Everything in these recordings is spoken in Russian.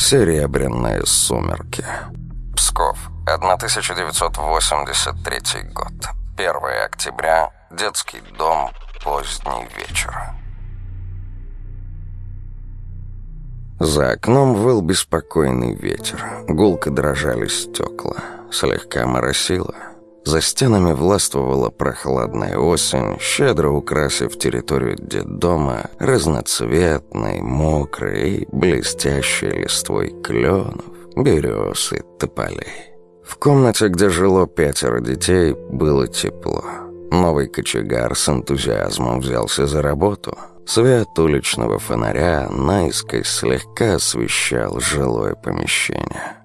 Серебряные сумерки. Псков, 1983 год. 1 октября. Детский дом. Поздний вечер. За окном выл беспокойный ветер. Гулко дрожали стекла. Слегка моросило. За стенами властвовала прохладная осень, щедро украсив территорию детдома разноцветной, мокрой и блестящей листвой кленов, берез и тополей. В комнате, где жило пятеро детей, было тепло. Новый кочегар с энтузиазмом взялся за работу. Свет уличного фонаря наискось слегка освещал жилое помещение.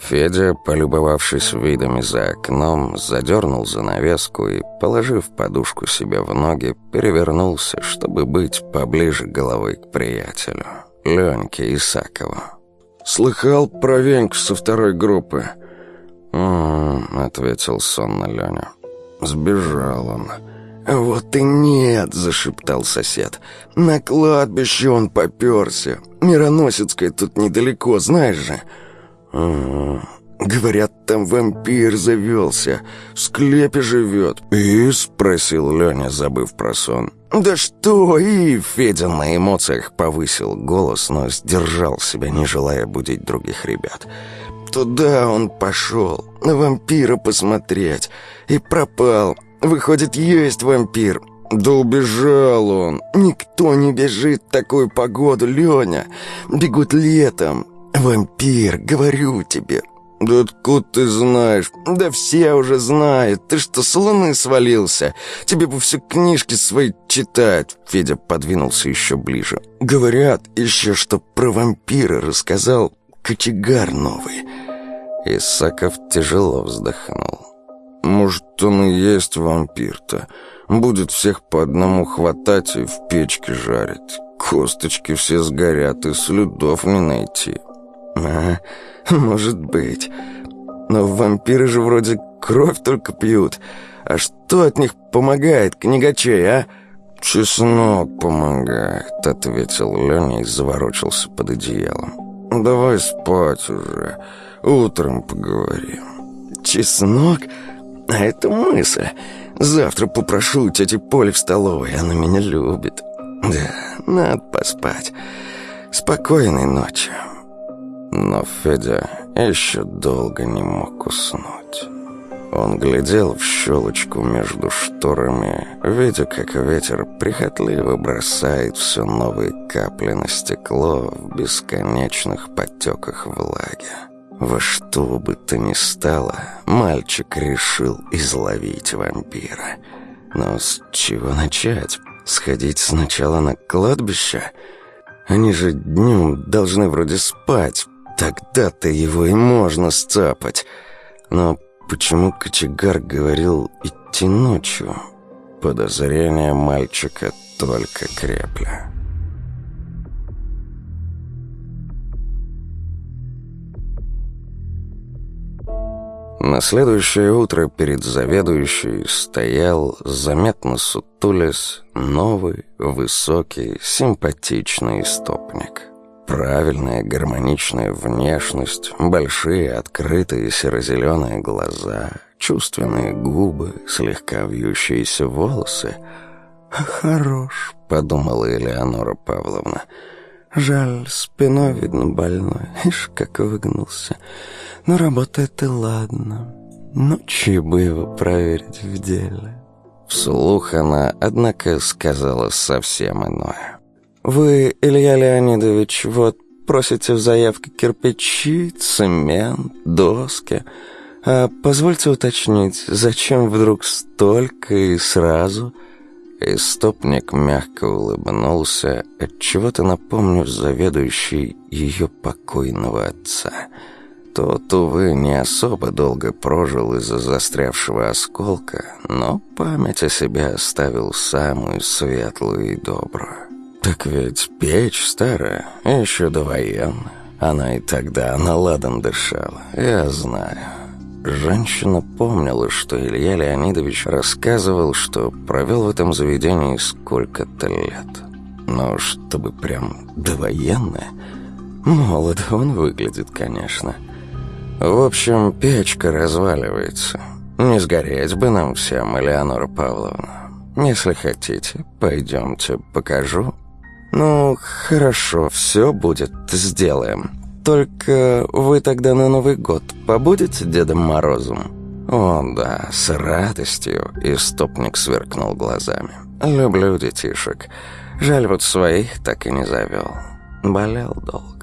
Федя, полюбовавшись видами за окном, задернул занавеску и, положив подушку себе в ноги, перевернулся, чтобы быть поближе головой к приятелю, Леньке Исакову. «Слыхал про Веньку со второй группы?» «М-м-м», ответил сонно Леня. «Сбежал он». «Вот и нет», — зашептал сосед. «На кладбище он попёрся. Мироносецкая тут недалеко, знаешь же». «Говорят, там вампир завелся. В склепе живет». «И?» — спросил Леня, забыв про сон. «Да что?» И Федя на эмоциях повысил голос, но сдержал себя, не желая будить других ребят. «Туда он пошел, на вампира посмотреть, и пропал. Выходит, есть вампир». «Да убежал он!» «Никто не бежит в такую погоду, Леня. Бегут летом. «Вампир, говорю тебе». «Да откуда ты знаешь?» «Да все уже знают. Ты что, с луны свалился? Тебе бы все книжки свои читать». Федя подвинулся еще ближе. «Говорят еще, что про вампира рассказал кочегар новый». Исаков тяжело вздохнул. «Может, он и есть вампир-то. Будет всех по одному хватать и в печке жарить. Косточки все сгорят, и следов не найти». «А, может быть. Но вампиры же вроде кровь только пьют. А что от них помогает, книгачей, а?» «Чеснок помогает», — ответил Леня и заворочился под одеялом. «Давай спать уже. Утром поговорим». «Чеснок? А это мысль. Завтра попрошу у тети Поли в столовой, она меня любит. Да, надо поспать. Спокойной ночи». Но Федя еще долго не мог уснуть. Он глядел в щелочку между шторами, видя, как ветер прихотливо бросает все новые капли на стекло в бесконечных потеках влаги. Во что бы то ни стало, мальчик решил изловить вампира. Но с чего начать? Сходить сначала на кладбище? Они же днем должны вроде спать, Тогда-то его и можно сцапать. Но почему кочегар говорил идти ночью? Подозрения мальчика только крепли. На следующее утро перед заведующей стоял, заметно сутулясь, новый, высокий, симпатичный стопник. Правильная, гармоничная внешность, большие, открытые серо-зеленые глаза, чувственные губы, слегка вьющиеся волосы. «Хорош», — подумала Элеонора Павловна. «Жаль, спиной, видно, больной. Ишь, как выгнулся. Но работает и ладно. Ночью бы его проверить в деле». Вслух она, однако, сказала совсем иное. «Вы, Илья Леонидович, вот просите в заявке кирпичи, цемент, доски. А позвольте уточнить, зачем вдруг столько и сразу?» Истопник мягко улыбнулся, отчего-то напомню заведующий ее покойного отца. Тот, увы, не особо долго прожил из-за застрявшего осколка, но память о себе оставил самую светлую и добрую. Так ведь печь старая, еще довоенная. Она и тогда на ладан дышала, я знаю. Женщина помнила, что Илья Леонидович рассказывал, что провел в этом заведении сколько-то лет. Но чтобы прям довоенная, Молодо он выглядит, конечно. В общем, печка разваливается. Не сгореть бы нам всем, Элеонора Павловна. Если хотите, пойдемте, покажу. Ну, хорошо, все будет, сделаем. Только вы тогда на Новый год побудете Дедом Морозом? О, да, с радостью, истопник сверкнул глазами. Люблю детишек. Жаль, вот своих так и не завел. Болел долго.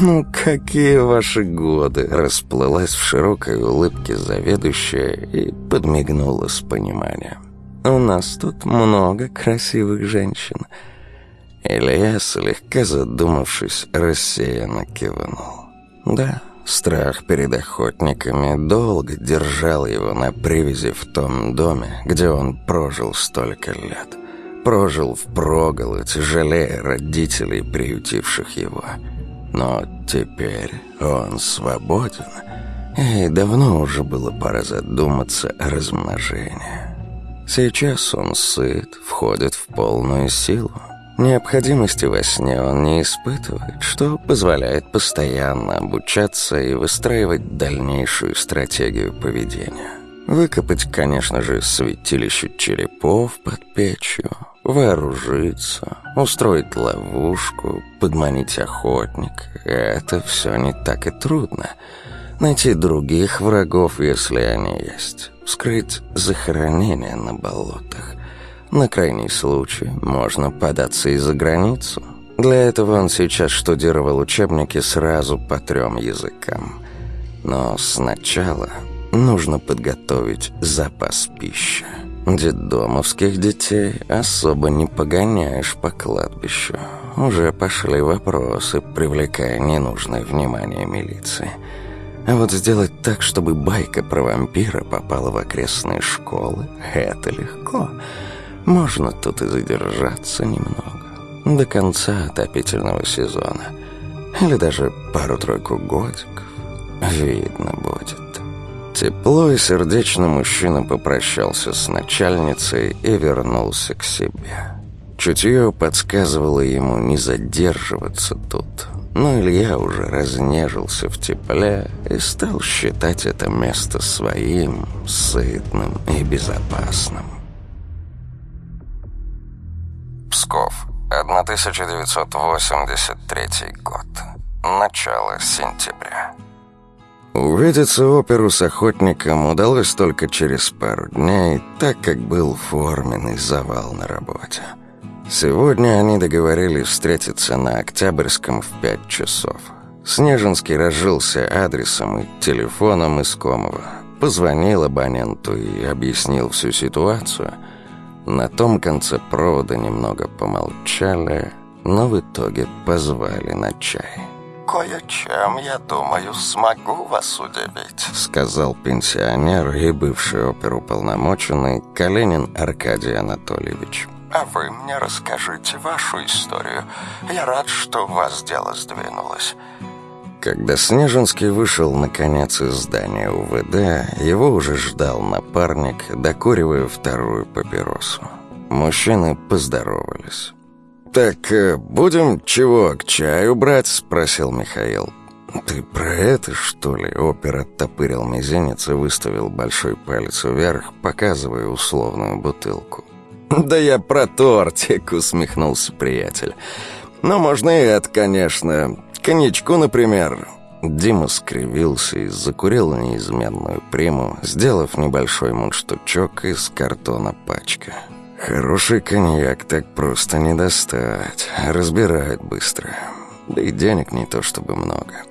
«Ну, какие ваши годы!» Расплылась в широкой улыбке заведующая и подмигнула с пониманием. «У нас тут много красивых женщин». Илья, слегка задумавшись, рассеянно кивнул. «Да, страх перед охотниками долго держал его на привязи в том доме, где он прожил столько лет. Прожил в проголодь, жалея родителей, приютивших его». Но теперь он свободен, и давно уже было пора задуматься о размножении. Сейчас он сыт, входит в полную силу. Необходимости во сне он не испытывает, что позволяет постоянно обучаться и выстраивать дальнейшую стратегию поведения. Выкопать, конечно же, святилище черепов под печью, вооружиться, устроить ловушку, подманить охотника — это все не так и трудно. Найти других врагов, если они есть. Скрыть захоронение на болотах. На крайний случай можно податься и за границу. Для этого он сейчас штудировал учебники сразу по трем языкам. Но сначала нужно подготовить запас пищи. Детдомовских детей особо не погоняешь по кладбищу. Уже пошли вопросы, привлекая ненужное внимание милиции. А вот сделать так, чтобы байка про вампира попала в окрестные школы, это легко. Можно тут и задержаться немного. До конца отопительного сезона. Или даже пару-тройку годиков. Видно будет. Тепло и сердечно мужчина попрощался с начальницей и вернулся к себе. Чутье подсказывало ему не задерживаться тут, но Илья уже разнежился в тепле и стал считать это место своим, сытным и безопасным. Псков, 1983 год. Начало сентября. Увидеться оперу с охотником удалось только через пару дней, так как был форменный завал на работе. Сегодня они договорились встретиться на Октябрьском в пять часов. Снежинский разжился адресом и телефоном искомого. Позвонил абоненту и объяснил всю ситуацию. На том конце провода немного помолчали, но в итоге позвали на чай. «Кое-чем, я думаю, смогу вас удивить», — сказал пенсионер и бывший оперуполномоченный Калинин Аркадий Анатольевич. «А вы мне расскажите вашу историю. Я рад, что у вас дело сдвинулось». Когда Снежинский вышел, наконец, из здания УВД, его уже ждал напарник, докуривая вторую папиросу. Мужчины поздоровались. «Так э, будем чего к чаю брать?» — спросил Михаил. «Ты про это, что ли?» — опер оттопырил мизинец и выставил большой палец вверх, показывая условную бутылку. «Да я про тортик», — усмехнулся приятель. «Но можно и это, конечно. Коньячку, например». Дима скривился и закурил неизменную приму, сделав небольшой мундштучок из картона пачка. Хороший коньяк так просто не достать. Разбирают быстро. Да и денег не то чтобы много.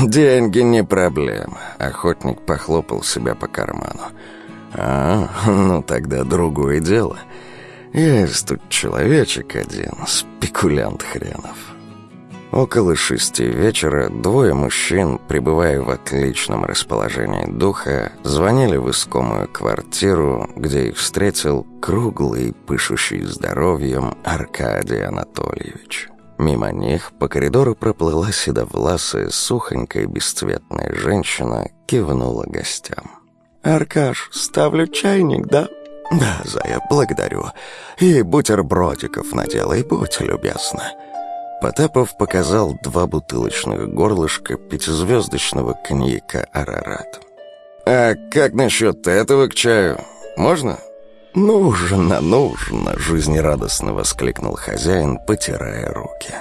«Деньги не проблема», — охотник похлопал себя по карману. «А, ну тогда другое дело. Есть тут человечек один, спекулянт хренов». Около шести вечера двое мужчин, пребывая в отличном расположении духа, звонили в искомую квартиру, где их встретил круглый, пышущий здоровьем Аркадий Анатольевич. Мимо них по коридору проплыла седовласая, сухонькая, бесцветная женщина, кивнула гостям. «Аркаш, ставлю чайник, да?» «Да, Зая, благодарю. И бутербродиков наделай, будь любезна». Потапов показал два бутылочных горлышка пятизвездочного коньяка «Арарат». «А как насчет этого к чаю? Можно?» «Нужно, нужно!» — жизнерадостно воскликнул хозяин, потирая руки.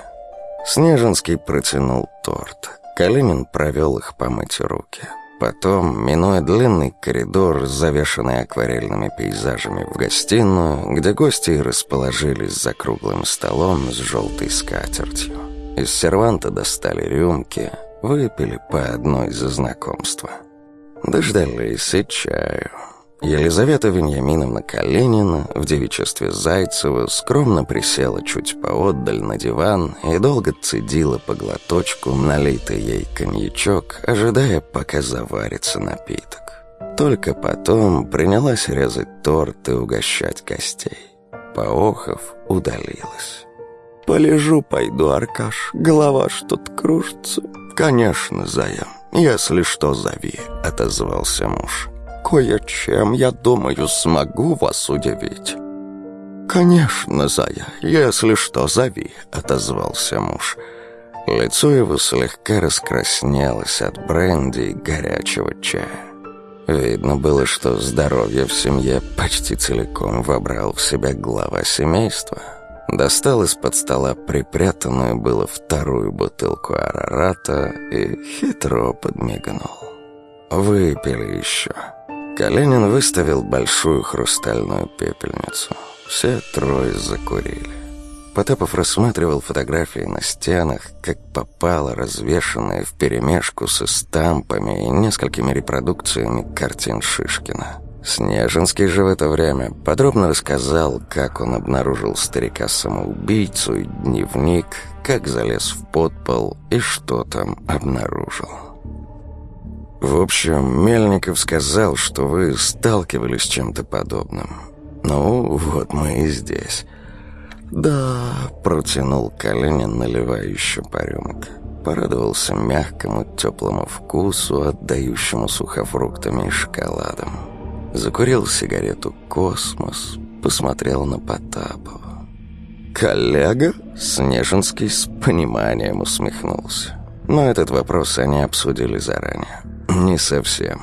Снежинский протянул торт. Калинин провел их помыть руки. Потом, минуя длинный коридор, завешанный акварельными пейзажами в гостиную, где гости расположились за круглым столом с желтой скатертью. Из серванта достали рюмки, выпили по одной за знакомство. Дождались и чаю. Елизавета Вениаминовна Калинина в девичестве Зайцева скромно присела чуть поотдаль на диван и долго цедила по глоточку налитый ей коньячок, ожидая, пока заварится напиток. Только потом принялась резать торт и угощать гостей. Поохов удалилась. «Полежу, пойду, Аркаш, голова что-то кружится». «Конечно, Зая, если что, зови», — отозвался муж кое-чем, я думаю, смогу вас удивить». «Конечно, Зая, если что, зови», — отозвался муж. Лицо его слегка раскраснелось от бренди и горячего чая. Видно было, что здоровье в семье почти целиком вобрал в себя глава семейства. Достал из-под стола припрятанную было вторую бутылку арарата и хитро подмигнул. «Выпили еще». Калинин выставил большую хрустальную пепельницу. Все трое закурили. Потапов рассматривал фотографии на стенах, как попало, развешанные вперемешку с эстампами и несколькими репродукциями картин Шишкина. Снежинский же в это время подробно рассказал, как он обнаружил старика-самоубийцу и дневник, как залез в подпол и что там обнаружил. В общем, Мельников сказал, что вы сталкивались с чем-то подобным. Ну, вот мы и здесь. Да, протянул Калинин, наливая еще по рюмке. Порадовался мягкому, теплому вкусу, отдающему сухофруктами и шоколадом. Закурил сигарету «Космос», посмотрел на Потапова. «Коллега?» — Снежинский с пониманием усмехнулся. Но этот вопрос они обсудили заранее. «Не совсем.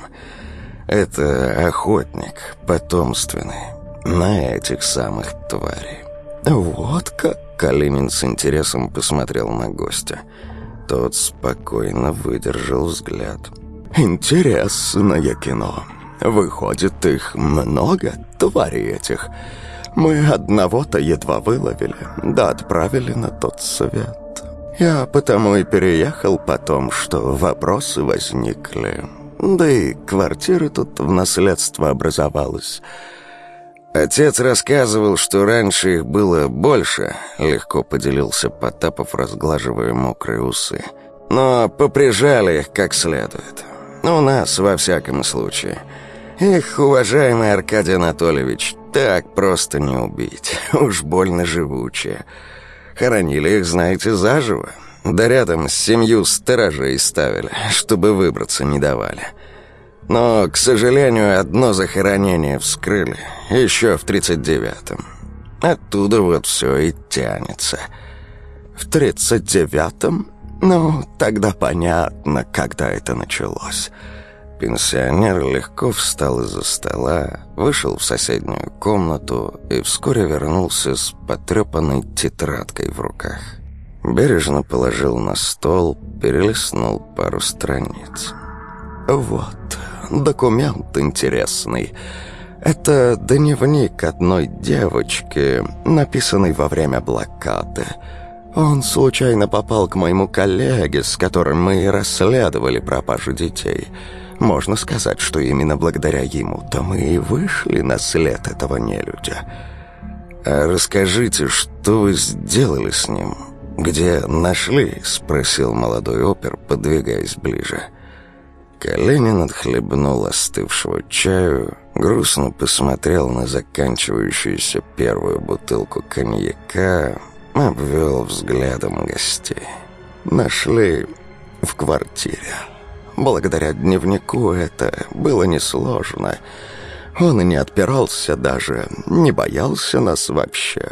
Это охотник, потомственный, на этих самых тварей». «Вот как?» — Калинин с интересом посмотрел на гостя. Тот спокойно выдержал взгляд. «Интересное кино. Выходит, их много, тварей этих. Мы одного-то едва выловили, да отправили на тот свет». Я потому и переехал потом, что вопросы возникли. Да и квартира тут в наследство образовалась. Отец рассказывал, что раньше их было больше, легко поделился Потапов, разглаживая мокрые усы. Но поприжали их как следует. У нас, во всяком случае. Их, уважаемый Аркадий Анатольевич, так просто не убить. Уж больно живучие. Хоронили их, знаете, заживо. Да рядом с семью сторожей ставили, чтобы выбраться не давали. Но, к сожалению, одно захоронение вскрыли, еще в 39-м. Оттуда вот все и тянется. В 39-м? Ну, тогда понятно, когда это началось. Пенсионер легко встал из-за стола, вышел в соседнюю комнату и вскоре вернулся с потрепанной тетрадкой в руках. Бережно положил на стол, перелистнул пару страниц. «Вот, документ интересный. Это дневник одной девочки, написанный во время блокады. Он случайно попал к моему коллеге, с которым мы и расследовали пропажу детей». Можно сказать, что именно благодаря ему-то мы и вышли на след этого нелюдя. «А расскажите, что вы сделали с ним? Где нашли?» — спросил молодой опер, подвигаясь ближе. Калинин отхлебнул остывшего чаю, грустно посмотрел на заканчивающуюся первую бутылку коньяка, обвел взглядом гостей. «Нашли в квартире». Благодаря дневнику это было несложно. Он и не отпирался даже, не боялся нас вообще.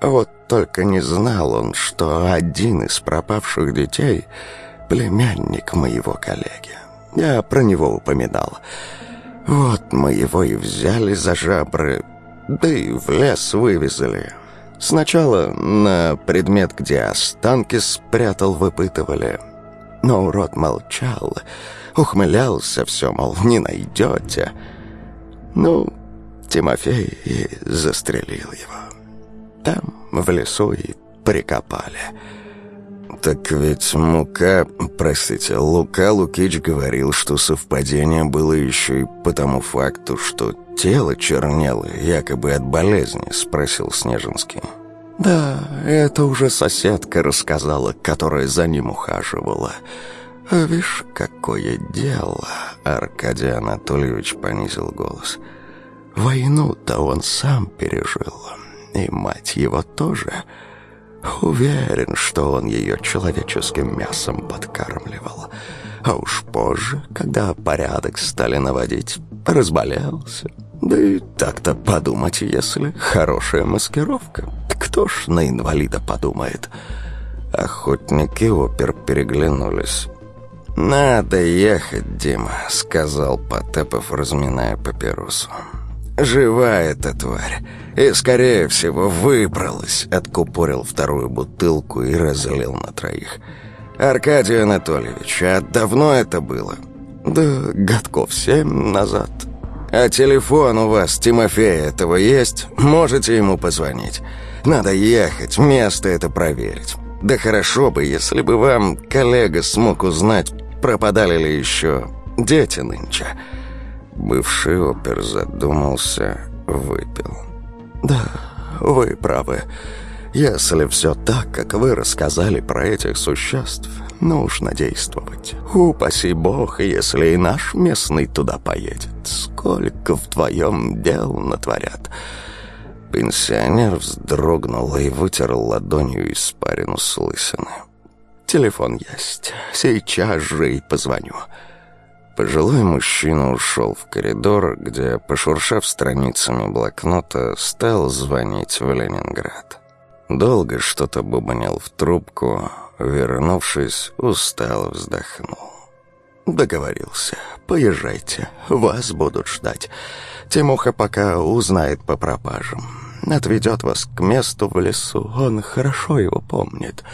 Вот только не знал он, что один из пропавших детей — племянник моего коллеги. Я про него упоминал. Вот мы его и взяли за жабры, да и в лес вывезли. Сначала на предмет, где останки спрятал, выпытывали. Но урод молчал, ухмылялся все, мол, не найдете. Ну, Тимофей и застрелил его. Там, в лесу, и прикопали. Так ведь Мука, простите, Лука Лукич говорил, что совпадение было еще и по тому факту, что тело чернело, якобы от болезни, спросил Снежинский. Да, это уже соседка рассказала, которая за ним ухаживала. А вишь, какое дело, Аркадий Анатольевич понизил голос. Войну-то он сам пережил, и мать его тоже. Уверен, что он ее человеческим мясом подкармливал. А уж позже, когда порядок стали наводить, разболелся. Да и так-то подумать, если хорошая маскировка. Кто ж на инвалида подумает? Охотники опер переглянулись. «Надо ехать, Дима», — сказал Потапов, разминая папиросу. «Жива эта тварь, и, скорее всего, выбралась», — откупорил вторую бутылку и разлил на троих. «Аркадий Анатольевич, а давно это было?» «Да годков семь назад». «А телефон у вас, Тимофея, этого есть? Можете ему позвонить? Надо ехать, место это проверить. Да хорошо бы, если бы вам коллега смог узнать, пропадали ли еще дети нынче». Бывший опер задумался, выпил. «Да, вы правы. Если все так, как вы рассказали про этих существ, нужно действовать. Упаси бог, если и наш местный туда поедет. Сколько вдвоем дел натворят». Пенсионер вздрогнул и вытер ладонью испарину с лысины. «Телефон есть. Сейчас же и позвоню». Пожилой мужчина ушел в коридор, где, пошуршав страницами блокнота, стал звонить в Ленинград. Долго что-то бубнил в трубку, вернувшись, устало вздохнул. «Договорился. Поезжайте. Вас будут ждать. Тимуха пока узнает по пропажам. Отведет вас к месту в лесу. Он хорошо его помнит.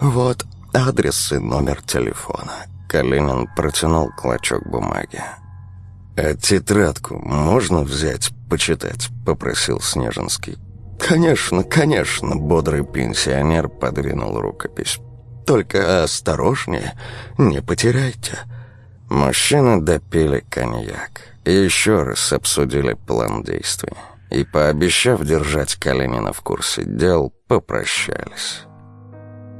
Вот адрес и номер телефона. Калинин протянул клочок бумаги. «А тетрадку можно взять, почитать?» — попросил Снежинский. «Конечно, конечно», — бодрый пенсионер подвинул рукопись. «Только осторожнее, не потеряйте». Мужчины допили коньяк и еще раз обсудили план действий. И, пообещав держать Калинина в курсе дел, попрощались.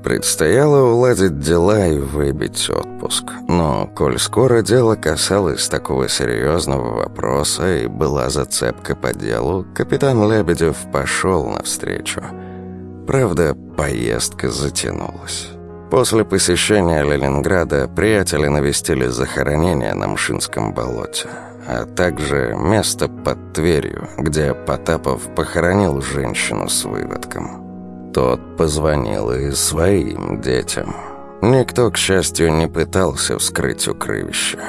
Предстояло уладить дела и выбить отпуск. Но, коль скоро дело касалось такого серьезного вопроса и была зацепка по делу, капитан Лебедев пошел навстречу. Правда, поездка затянулась. После посещения Ленинграда приятели навестили захоронение на Мшинском болоте, а также место под Тверью, где Потапов похоронил женщину с выводком. Тот позвонил и своим детям. Никто, к счастью, не пытался вскрыть укрывище.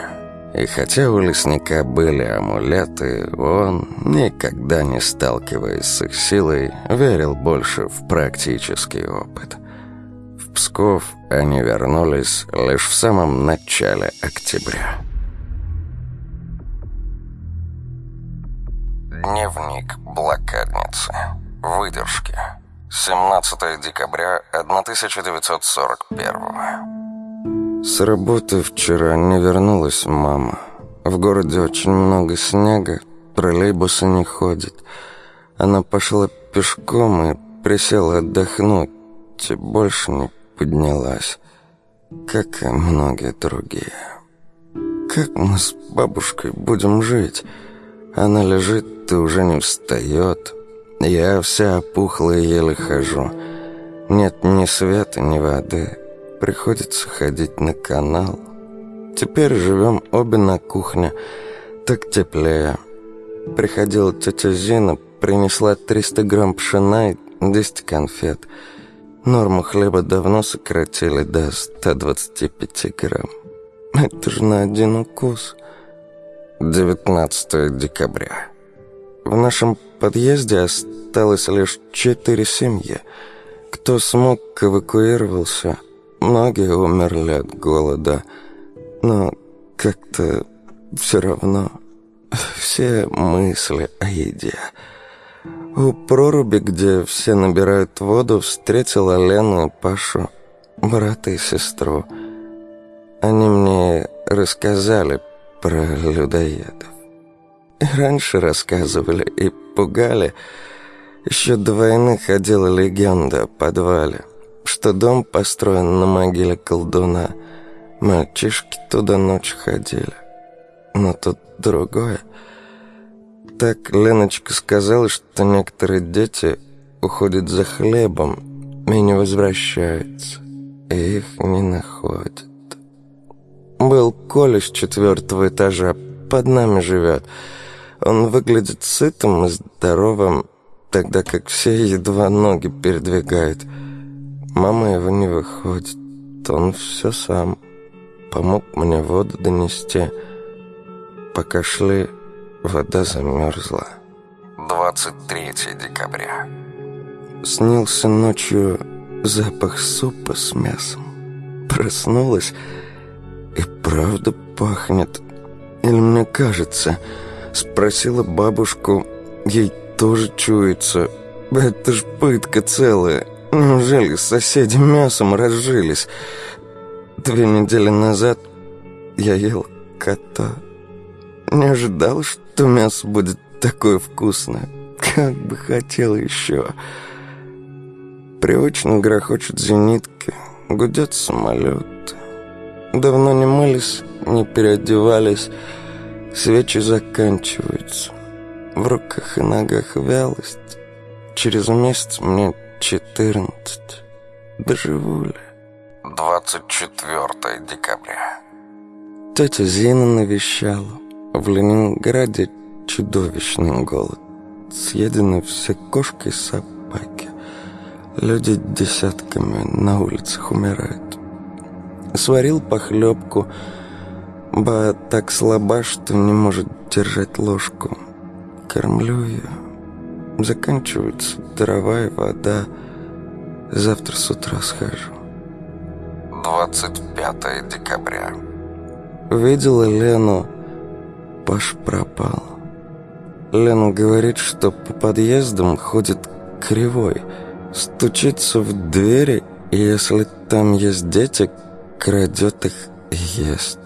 И хотя у лесника были амулеты, он, никогда не сталкиваясь с их силой, верил больше в практический опыт. Псков они вернулись лишь в самом начале октября. Дневник блокадницы. Выдержки. 17 декабря 1941 С работы вчера не вернулась мама. В городе очень много снега, троллейбусы не ходят. Она пошла пешком и присела отдохнуть, и больше не поднялась, как и многие другие. Как мы с бабушкой будем жить? Она лежит и уже не встает, я вся опухла и еле хожу. Нет ни света, ни воды. Приходится ходить на канал. Теперь живем обе на кухне. Так теплее. Приходила тетя Зина, принесла 300 грамм пшена и 10 конфет. Норму хлеба давно сократили до 125 грамм. Это же на один укус. 19 декабря. В нашем подъезде осталось лишь четыре семьи. Кто смог, эвакуировался. Многие умерли от голода. Но как-то все равно все мысли о еде. У проруби, где все набирают воду, встретила Лену и Пашу, брата и сестру. Они мне рассказали про людоедов. И раньше рассказывали и пугали. Еще до войны ходила легенда о подвале, что дом построен на могиле колдуна. Мальчишки туда ночью ходили. Но тут другое. Так Леночка сказала, что некоторые дети уходят за хлебом и не возвращаются, и их не находят. Был Коля с четвертого этажа, под нами живет. Он выглядит сытым и здоровым, тогда как все едва ноги передвигают. Мама его не выходит, он все сам. Помог мне воду донести. Пока шли, вода замерзла. 23 декабря. Снился ночью запах супа с мясом. Проснулась, и правда пахнет. Или мне кажется, спросила бабушку, ей тоже чуется. Это ж пытка целая. Неужели соседи мясом разжились? Две недели назад я ел кота. Не ожидал, что мясо будет такое вкусное. Как бы хотел еще. Привычно грохочут зенитки, гудят самолеты. Давно не мылись, не переодевались, свечи заканчиваются. В руках и ногах вялость. Через месяц мне четырнадцать. Доживу ли? 24 декабря. Тетя Зина навещала. В Ленинграде чудовищный голод. Съедены все кошки и собаки. Люди десятками на улицах умирают. Сварил похлебку. Ба так слаба, что не может держать ложку. Кормлю ее. Заканчиваются дрова и вода. Завтра с утра схожу. 25 декабря. Видела Лену Паш пропал. Лена говорит, что по подъездам ходит кривой, стучится в двери, и если там есть дети, крадет их и ест.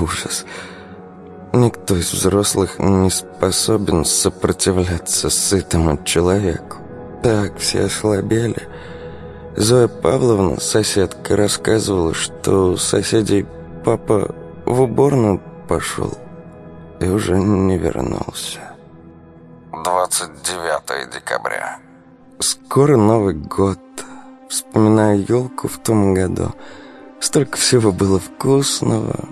Ужас. Никто из взрослых не способен сопротивляться сытому человеку. Так все ослабели. Зоя Павловна, соседка, рассказывала, что у соседей папа в уборную пошел и уже не вернулся. 29 декабря. Скоро Новый год. Вспоминаю елку в том году. Столько всего было вкусного.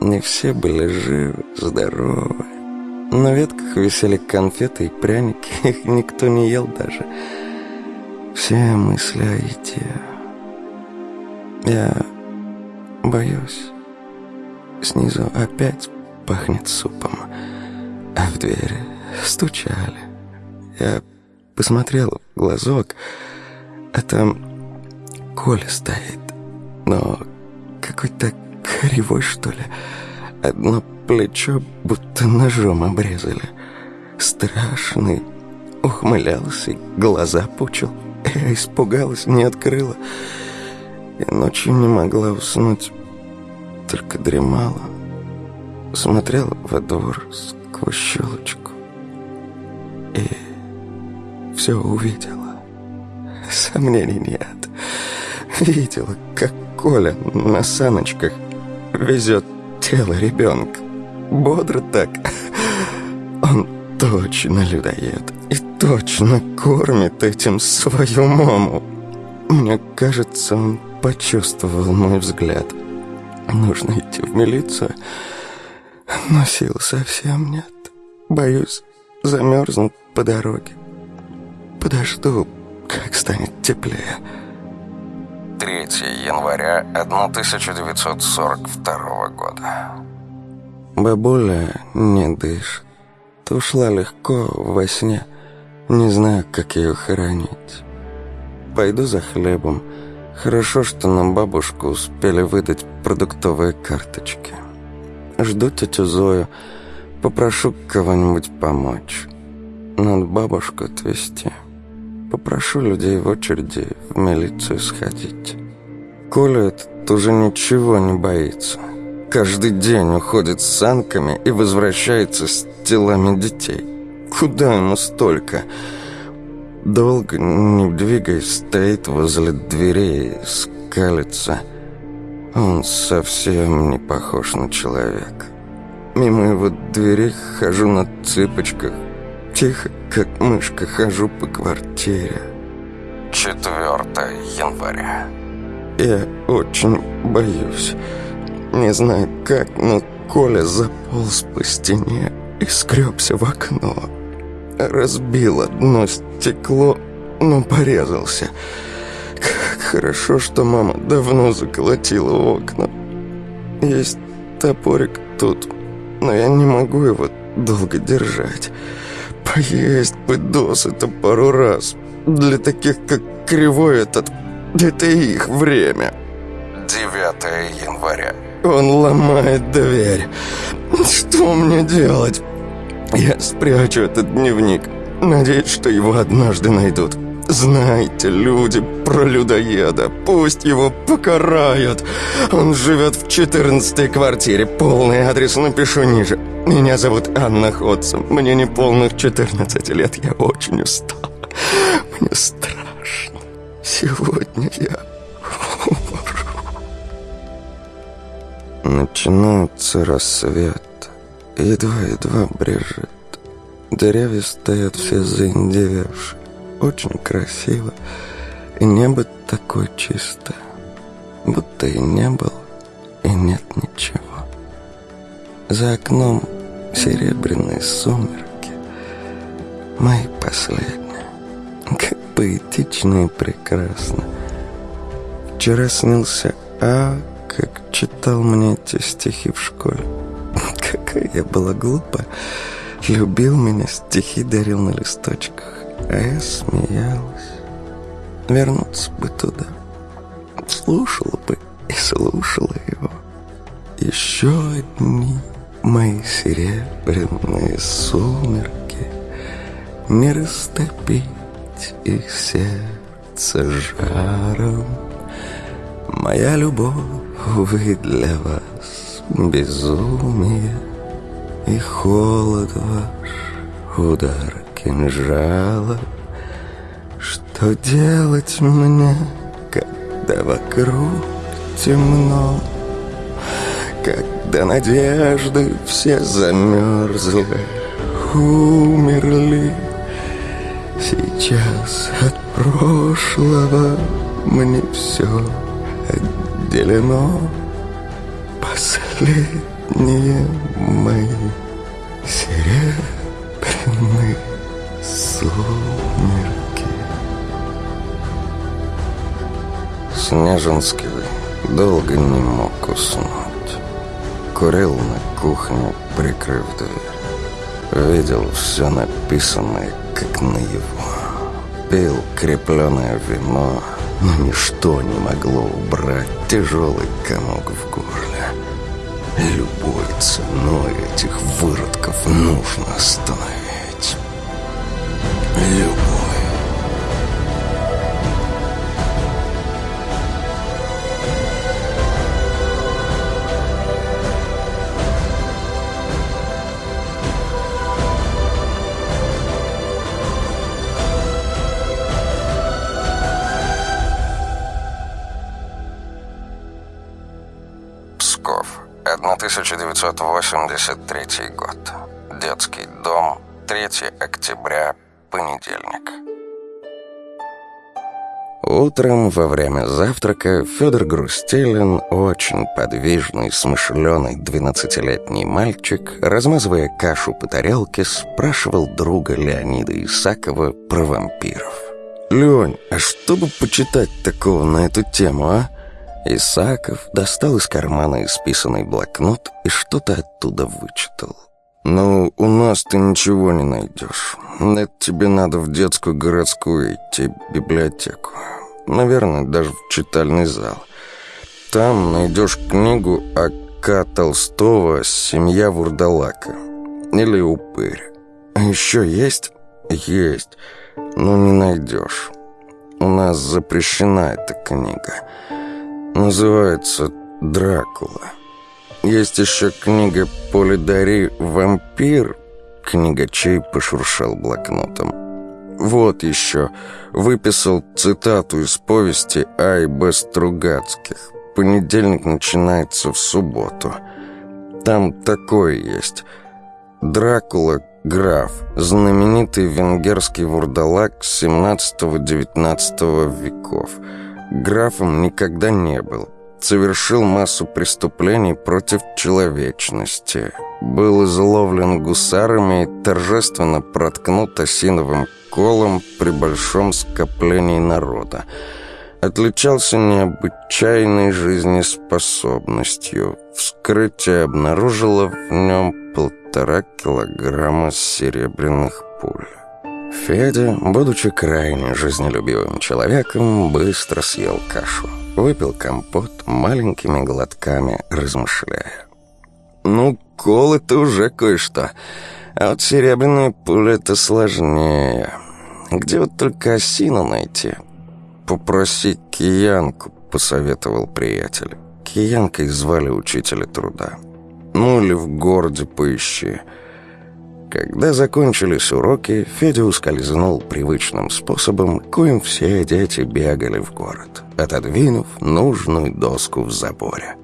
Не все были живы, здоровы. На ветках висели конфеты и пряники. Их никто не ел даже. Все мысли о еде. Я боюсь. Снизу опять пахнет супом. А в дверь стучали. Я посмотрел в глазок, а там Коля стоит. Но какой-то кривой, что ли. Одно плечо будто ножом обрезали. Страшный. Ухмылялся глаза пучил. Я испугалась, не открыла. И ночью не могла уснуть, только дремала смотрела во двор сквозь щелочку и все увидела. Сомнений нет. Видела, как Коля на саночках везет тело ребенка. Бодро так. Он точно людоед и точно кормит этим свою маму. Мне кажется, он почувствовал мой взгляд. Нужно идти в милицию но сил совсем нет. Боюсь, замерзнут по дороге. Подожду, как станет теплее. 3 января 1942 года. Бабуля не дышит. Ушла легко во сне. Не знаю, как ее хоронить. Пойду за хлебом. Хорошо, что нам бабушку успели выдать продуктовые карточки. Жду тетю Зою. Попрошу кого-нибудь помочь. Надо бабушку отвезти. Попрошу людей в очереди в милицию сходить. Коля этот уже ничего не боится. Каждый день уходит с санками и возвращается с телами детей. Куда ему столько? Долго, не двигаясь, стоит возле дверей, скалится. Он совсем не похож на человека. Мимо его двери хожу на цыпочках. Тихо, как мышка, хожу по квартире. 4 января. Я очень боюсь. Не знаю как, но Коля заполз по стене и скребся в окно. Разбил одно стекло, но порезался. Как хорошо, что мама давно заколотила окна. Есть топорик тут, но я не могу его долго держать. Поесть бы досыта пару раз. Для таких, как Кривой этот, это их время. 9 января. Он ломает дверь. Что мне делать? Я спрячу этот дневник. Надеюсь, что его однажды найдут. Знаете, люди про людоеда. Пусть его покарают. Он живет в 14 квартире. Полный адрес напишу ниже. Меня зовут Анна Ходсон. Мне не полных 14 лет. Я очень устал. Мне страшно. Сегодня я Начинается рассвет, едва-едва брежет. Деревья стоят все заиндевевшие, очень красиво, и небо такое чистое, будто и не было, и нет ничего. За окном серебряные сумерки, мои последние, как поэтично и прекрасно. Вчера снился А, как читал мне эти стихи в школе. Какая я была глупая. Любил меня, стихи дарил на листочках. А я смеялась. Вернуться бы туда. Слушала бы и слушала его. Еще одни мои серебряные сумерки Не растопить их сердце жаром Моя любовь Увы, для вас безумие И холод ваш, удар кинжала Что делать мне, когда вокруг темно? Когда надежды все замерзли, умерли? Сейчас от прошлого мне все отделено. Последние мои серебряные сумерки Снежинский долго не мог уснуть. Курил на кухне, прикрыв дверь. Видел все написанное, как на его. Пил крепленное вино, но ничто не могло убрать тяжелый комок в горле. Любой ценой этих выродков нужно остановить. Любой. Псков, 1983 год. Детский дом, 3 октября, понедельник. Утром во время завтрака Федор Грустелин, очень подвижный, смышленый двенадцатилетний мальчик, размазывая кашу по тарелке, спрашивал друга Леонида Исакова про вампиров. Лень, а что бы почитать такого на эту тему, а?» Исаков достал из кармана исписанный блокнот и что-то оттуда вычитал. «Ну, у нас ты ничего не найдешь. Это тебе надо в детскую городскую идти, библиотеку. Наверное, даже в читальный зал. Там найдешь книгу о К. Толстого «Семья Вурдалака» или «Упырь». А еще есть? Есть, но не найдешь. У нас запрещена эта книга. Называется «Дракула». Есть еще книга Полидари «Вампир». Книгачей пошуршал блокнотом. Вот еще. Выписал цитату из повести А. и Б. Стругацких. Понедельник начинается в субботу. Там такое есть. Дракула, граф, знаменитый венгерский вурдалак 17-19 веков. Графом никогда не был совершил массу преступлений против человечности, был изловлен гусарами и торжественно проткнут осиновым колом при большом скоплении народа. Отличался необычайной жизнеспособностью. Вскрытие обнаружило в нем полтора килограмма серебряных пуль. Федя, будучи крайне жизнелюбивым человеком, быстро съел кашу. Выпил компот маленькими глотками, размышляя. «Ну, кол — это уже кое-что. А вот серебряная пуля — это сложнее. Где вот только осину найти?» «Попроси киянку», — посоветовал приятель. Киянкой звали учителя труда. «Ну или в городе поищи». Когда закончились уроки, Федя ускользнул привычным способом, коим все дети бегали в город, отодвинув нужную доску в заборе.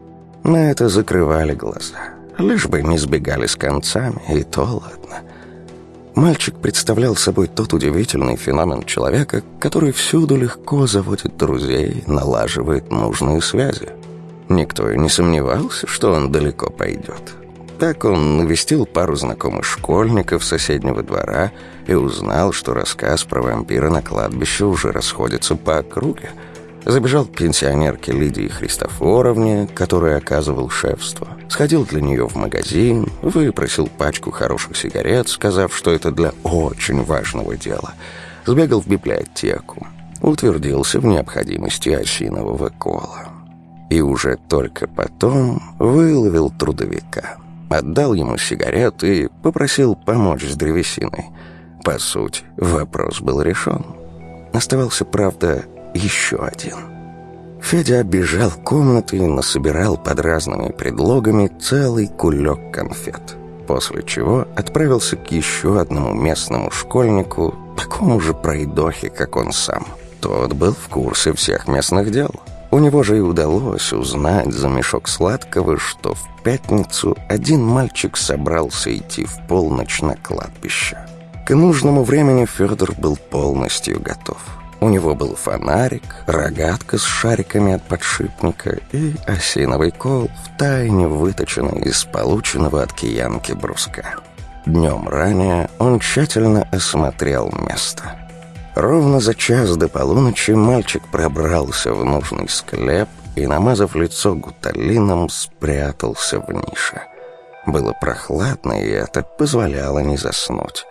На это закрывали глаза. Лишь бы не сбегали с концами, и то ладно. Мальчик представлял собой тот удивительный феномен человека, который всюду легко заводит друзей, налаживает нужные связи. Никто и не сомневался, что он далеко пойдет. Так он навестил пару знакомых школьников соседнего двора и узнал, что рассказ про вампира на кладбище уже расходится по округе. Забежал к пенсионерке Лидии Христофоровне, которая оказывал шефство. Сходил для нее в магазин, выпросил пачку хороших сигарет, сказав, что это для очень важного дела. Сбегал в библиотеку. Утвердился в необходимости осинового кола. И уже только потом выловил трудовика отдал ему сигарет и попросил помочь с древесиной. По сути, вопрос был решен. Оставался, правда, еще один. Федя оббежал комнаты и насобирал под разными предлогами целый кулек конфет. После чего отправился к еще одному местному школьнику, такому же пройдохе, как он сам. Тот был в курсе всех местных дел. У него же и удалось узнать за мешок сладкого, что в пятницу один мальчик собрался идти в полночь на кладбище. К нужному времени Федор был полностью готов. У него был фонарик, рогатка с шариками от подшипника и осиновый кол, втайне выточенный из полученного от киянки бруска. Днем ранее он тщательно осмотрел место – Ровно за час до полуночи мальчик пробрался в нужный склеп и, намазав лицо гуталином, спрятался в нише. Было прохладно, и это позволяло не заснуть.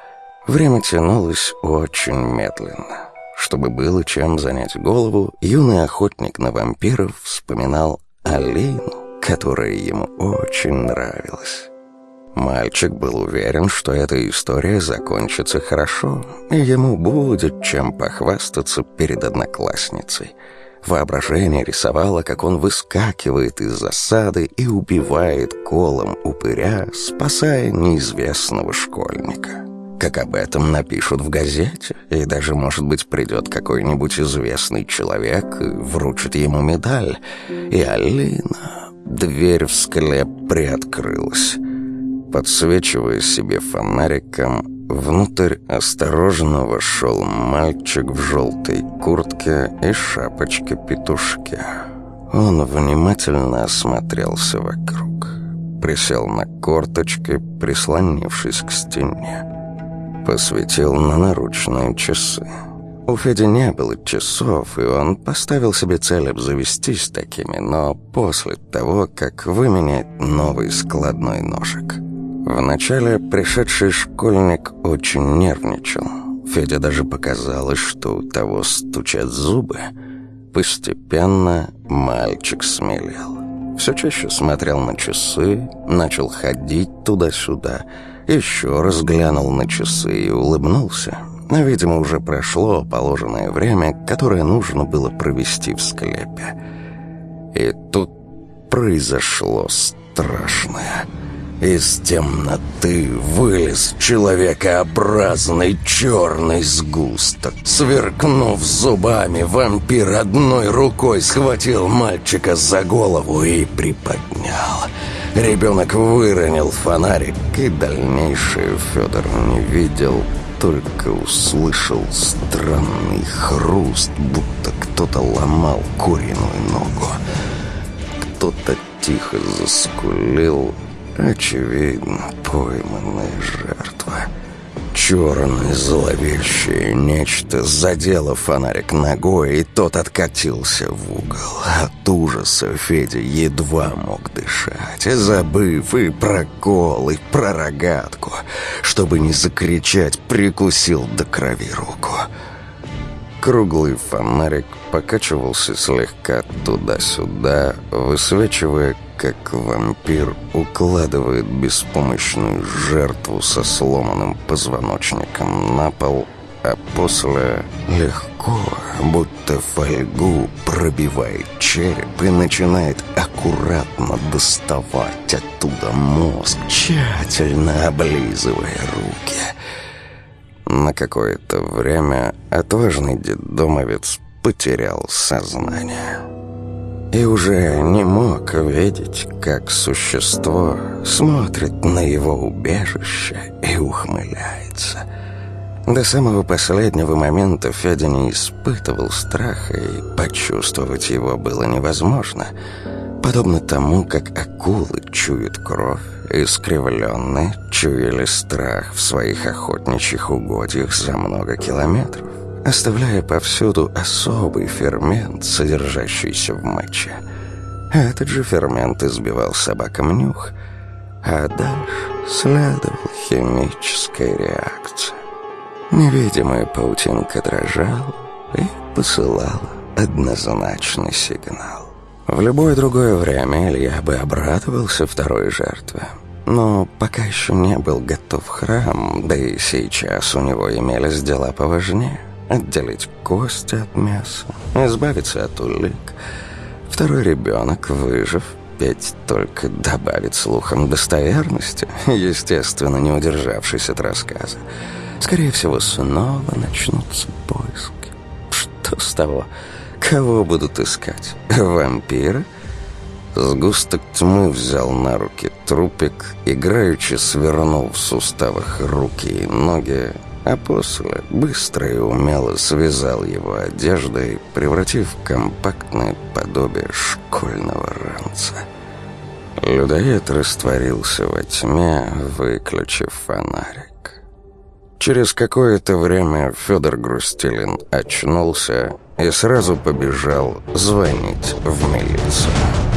Время тянулось очень медленно. Чтобы было чем занять голову, юный охотник на вампиров вспоминал Алину, которая ему очень нравилась. Мальчик был уверен, что эта история закончится хорошо, и ему будет чем похвастаться перед одноклассницей. Воображение рисовало, как он выскакивает из засады и убивает колом упыря, спасая неизвестного школьника. Как об этом напишут в газете, и даже, может быть, придет какой-нибудь известный человек и вручит ему медаль. И Алина... Дверь в склеп приоткрылась. Подсвечивая себе фонариком, внутрь осторожно вошел мальчик в желтой куртке и шапочке-петушке. Он внимательно осмотрелся вокруг. Присел на корточки, прислонившись к стене. Посветил на наручные часы. У Феди не было часов, и он поставил себе цель обзавестись такими, но после того, как выменять новый складной ножик. Вначале пришедший школьник очень нервничал. Федя даже показалось, что у того стучат зубы. Постепенно мальчик смелел. Все чаще смотрел на часы, начал ходить туда-сюда, еще раз глянул на часы и улыбнулся. Видимо, уже прошло положенное время, которое нужно было провести в склепе. И тут произошло страшное – из темноты вылез человекообразный черный сгусток. Сверкнув зубами, вампир одной рукой схватил мальчика за голову и приподнял. Ребенок выронил фонарик, и дальнейшее Федор не видел, только услышал странный хруст, будто кто-то ломал куриную ногу. Кто-то тихо заскулил, Очевидно, пойманная жертва. Черное зловещее нечто задело фонарик ногой, и тот откатился в угол. От ужаса Федя едва мог дышать, забыв и про кол, и про рогатку. Чтобы не закричать, прикусил до крови руку. Круглый фонарик покачивался слегка туда-сюда, высвечивая как вампир укладывает беспомощную жертву со сломанным позвоночником на пол, а после легко, будто фольгу, пробивает череп и начинает аккуратно доставать оттуда мозг, тщательно облизывая руки. На какое-то время отважный деддомовец потерял сознание и уже не мог видеть, как существо смотрит на его убежище и ухмыляется. До самого последнего момента Федя не испытывал страха, и почувствовать его было невозможно. Подобно тому, как акулы чуют кровь, искривленные чуяли страх в своих охотничьих угодьях за много километров оставляя повсюду особый фермент, содержащийся в моче. Этот же фермент избивал собакам нюх, а дальше следовала химическая реакция. Невидимая паутинка дрожала и посылала однозначный сигнал. В любое другое время Илья бы обрадовался второй жертве. Но пока еще не был готов храм, да и сейчас у него имелись дела поважнее отделить кости от мяса, избавиться от улик. Второй ребенок, выжив, петь только добавит слухам достоверности, естественно, не удержавшись от рассказа. Скорее всего, снова начнутся поиски. Что с того? Кого будут искать? Вампира? Сгусток тьмы взял на руки трупик, играючи свернул в суставах руки и ноги, а после быстро и умело связал его одеждой, превратив в компактное подобие школьного ранца. Людоед растворился во тьме, выключив фонарик. Через какое-то время Федор Грустилин очнулся и сразу побежал звонить в милицию.